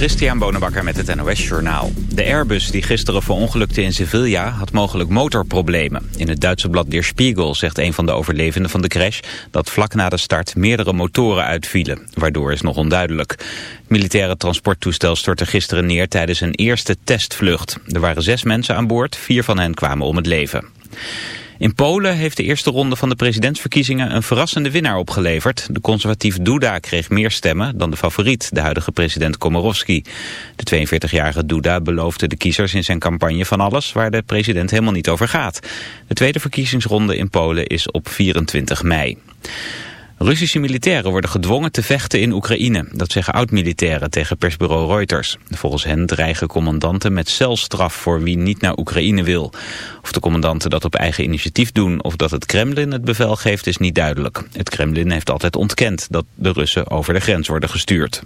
Christian Bonenbakker met het NOS Journaal. De Airbus die gisteren verongelukte in Sevilla had mogelijk motorproblemen. In het Duitse blad Der Spiegel zegt een van de overlevenden van de crash... dat vlak na de start meerdere motoren uitvielen. Waardoor is nog onduidelijk. Militaire transporttoestel stortte gisteren neer tijdens een eerste testvlucht. Er waren zes mensen aan boord, vier van hen kwamen om het leven. In Polen heeft de eerste ronde van de presidentsverkiezingen een verrassende winnaar opgeleverd. De conservatief Duda kreeg meer stemmen dan de favoriet, de huidige president Komorowski. De 42-jarige Duda beloofde de kiezers in zijn campagne van alles waar de president helemaal niet over gaat. De tweede verkiezingsronde in Polen is op 24 mei. Russische militairen worden gedwongen te vechten in Oekraïne. Dat zeggen oud-militairen tegen persbureau Reuters. Volgens hen dreigen commandanten met celstraf voor wie niet naar Oekraïne wil. Of de commandanten dat op eigen initiatief doen of dat het Kremlin het bevel geeft is niet duidelijk. Het Kremlin heeft altijd ontkend dat de Russen over de grens worden gestuurd.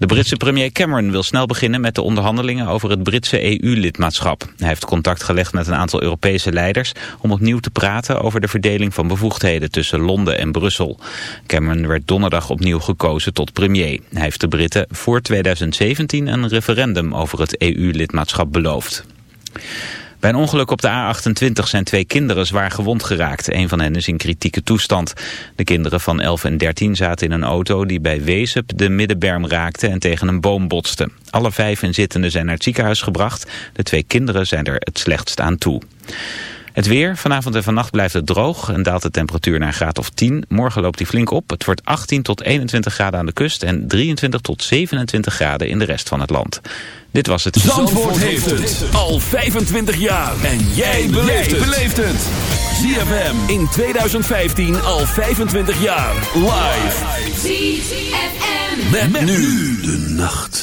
De Britse premier Cameron wil snel beginnen met de onderhandelingen over het Britse EU-lidmaatschap. Hij heeft contact gelegd met een aantal Europese leiders om opnieuw te praten over de verdeling van bevoegdheden tussen Londen en Brussel. Cameron werd donderdag opnieuw gekozen tot premier. Hij heeft de Britten voor 2017 een referendum over het EU-lidmaatschap beloofd. Bij een ongeluk op de A28 zijn twee kinderen zwaar gewond geraakt. Een van hen is in kritieke toestand. De kinderen van 11 en 13 zaten in een auto die bij Wezep de middenberm raakte en tegen een boom botste. Alle vijf inzittenden zijn naar het ziekenhuis gebracht. De twee kinderen zijn er het slechtst aan toe. Het weer, vanavond en vannacht blijft het droog en daalt de temperatuur naar een graad of 10. Morgen loopt die flink op. Het wordt 18 tot 21 graden aan de kust en 23 tot 27 graden in de rest van het land. Dit was het. Zandvoort, Zandvoort heeft het al 25 jaar. En jij beleeft het. ZFM in 2015 al 25 jaar. Live. ZFM. Met, met nu de nacht.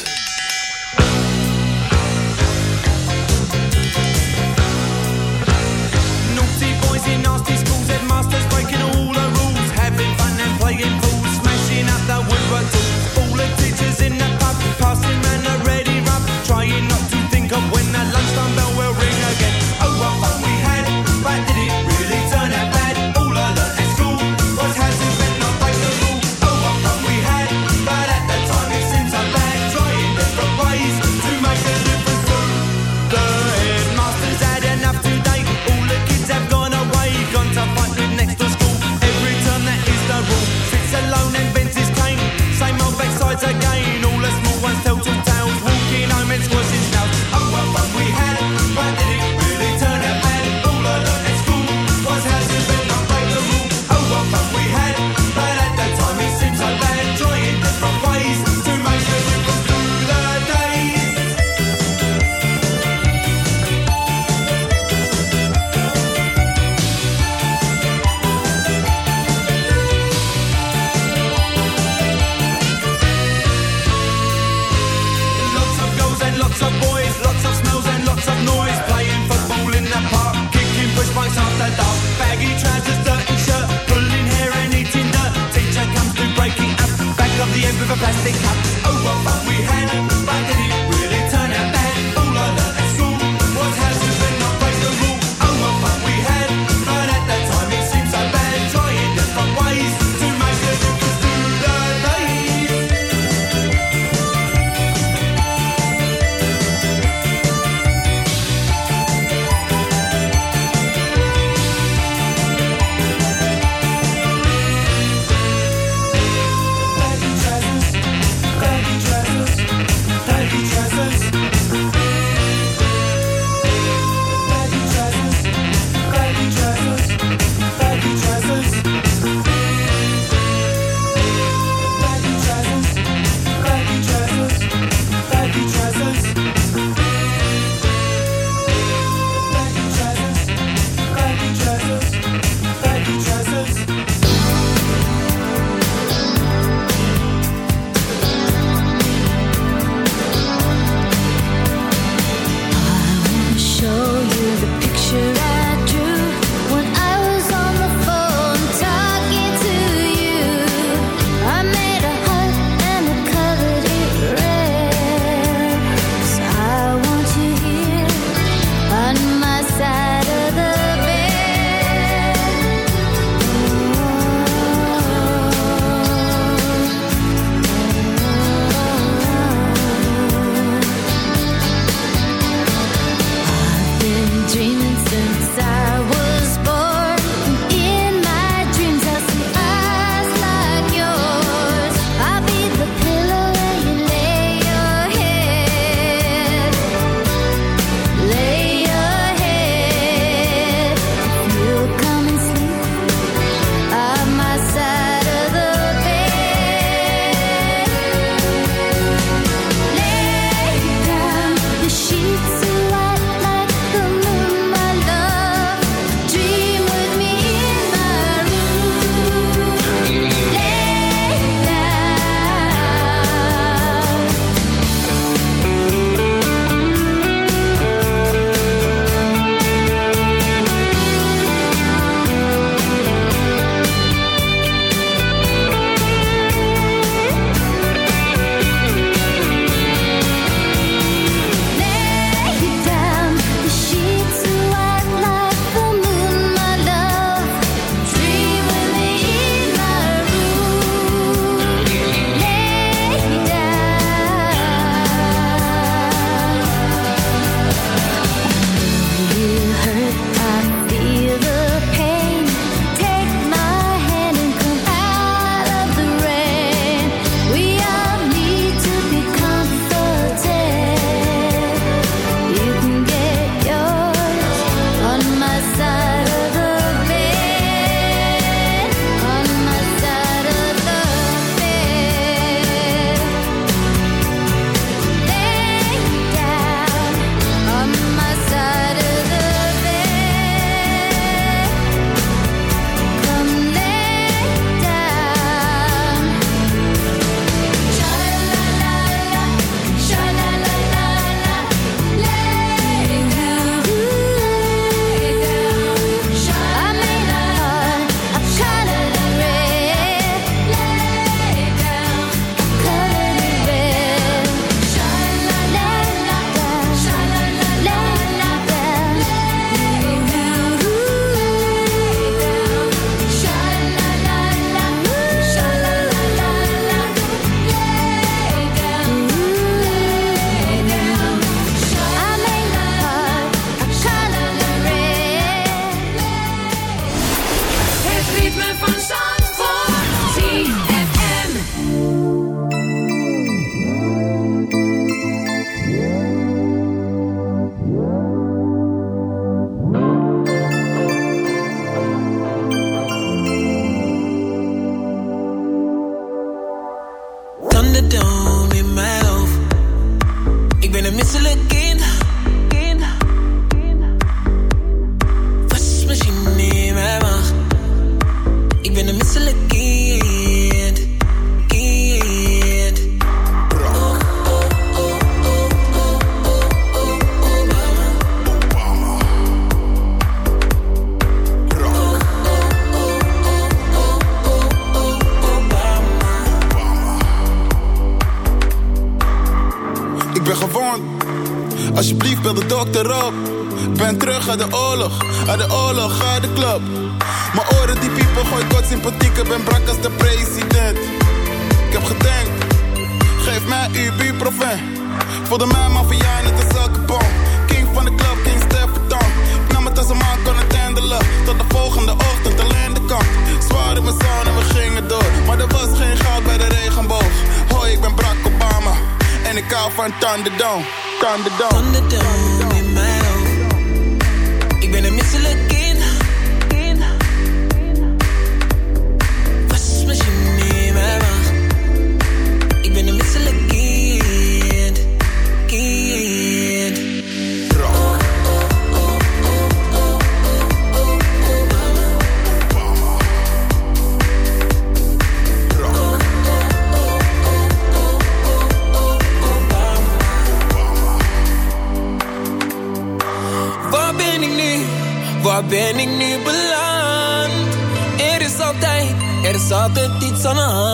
on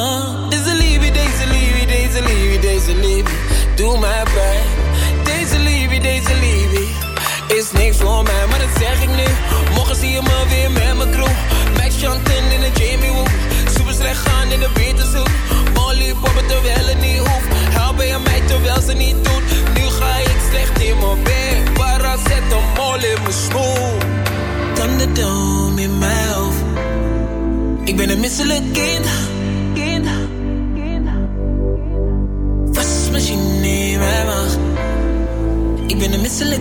hustle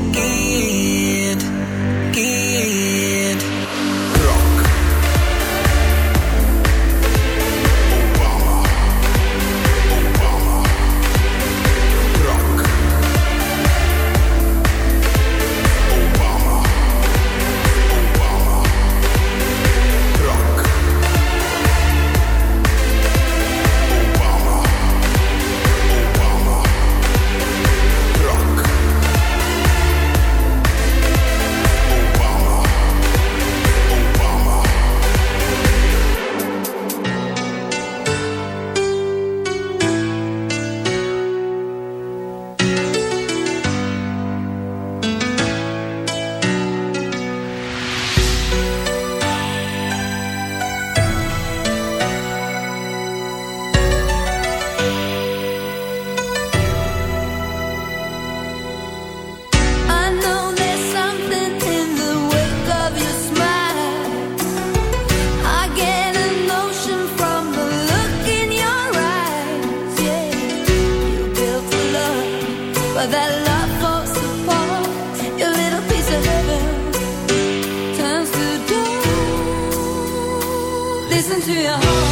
into your heart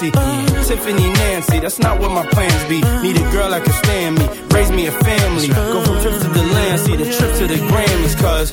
Fancy. Tiffany Nancy, that's not what my plans be. Need a girl that can stand me, raise me a family. Go from trips to the land, see the trip to the Grammys. Cause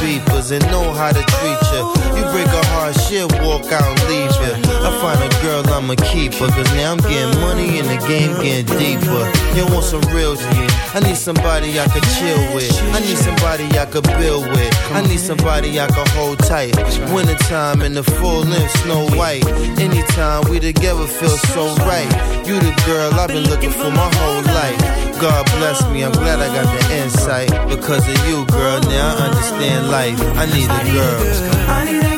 beepers, and know how to treat you. You break a heart, she'll walk out and leave you. I find a girl, I'ma keep her, cause now I'm getting money and the game getting deeper. You want some real shit? I need somebody I could chill with. I need somebody I could build with. I need somebody I could hold tight. Wintertime in the full length, snow white. Anytime we together feel so right. You the girl I've been looking for my whole life. God bless me, I'm glad I got the insight. Because of you, girl, now I understand life. I need a girl.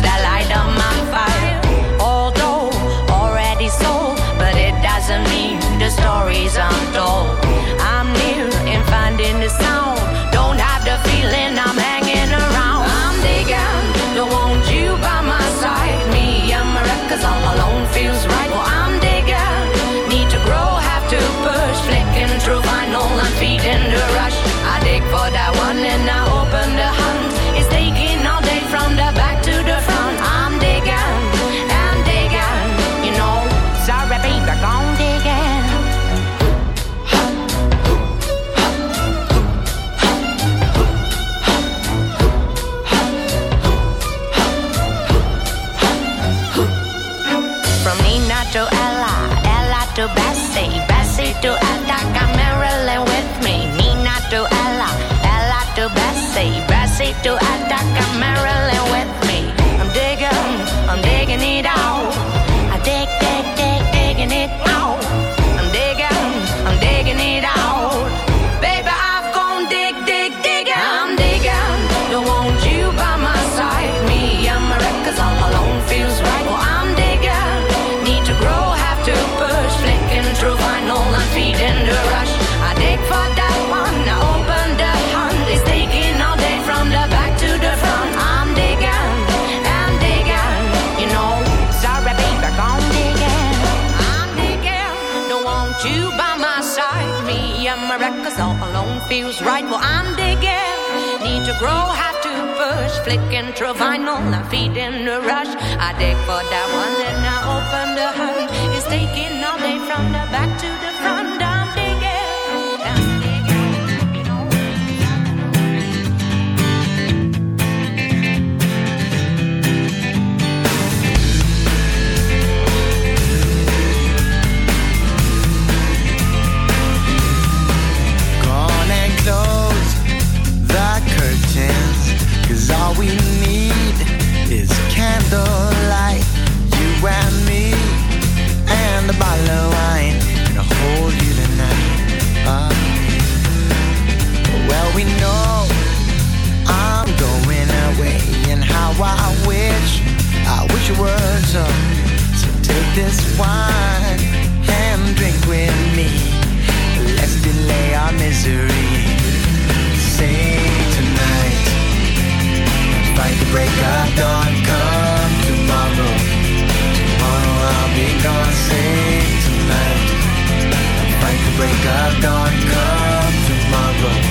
stories untold. Do I? Flicking through vinyl and feeding the rush. I dig for that one and I open the hunt. It's taking all day from the back to the front. This wine and drink with me. Let's delay our misery. Tonight. Fight the break of dawn. Come tomorrow. Tomorrow I'll be gone. Tonight. Fight the break. Come. Tomorrow